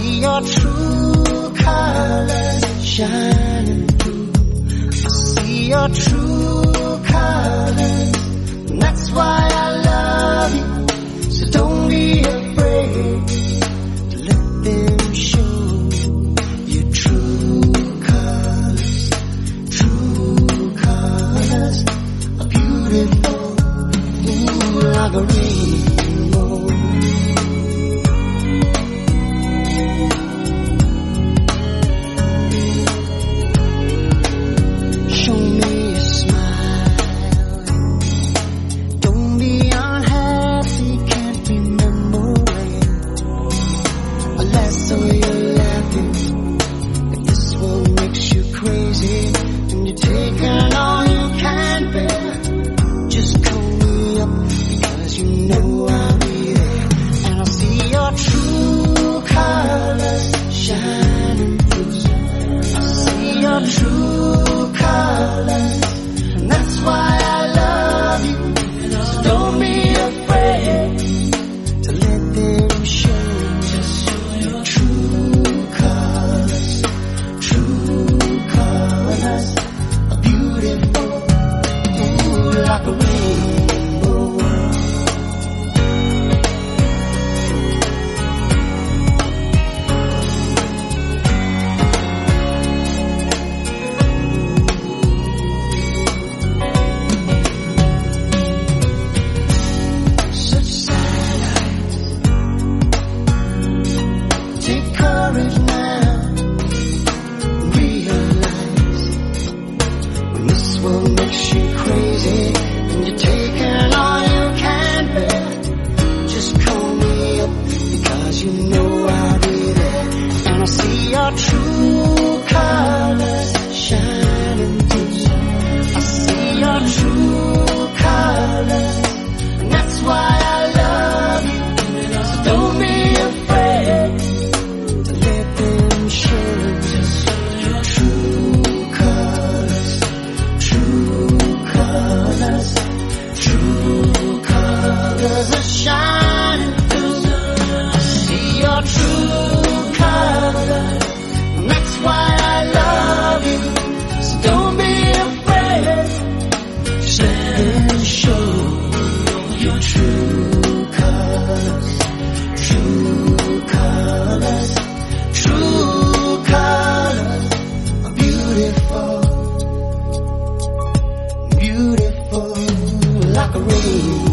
your true colors shining through. I see your true colors. And that's why I love you. So don't be afraid to let them show your true colors. True colors are beautiful. Ooh, like a rainbow. What makes you crazy and you're taking all you can bear. Just call me up because you know I'll be there and I see your true colors shining through. I see your true beautiful, beautiful like a rose.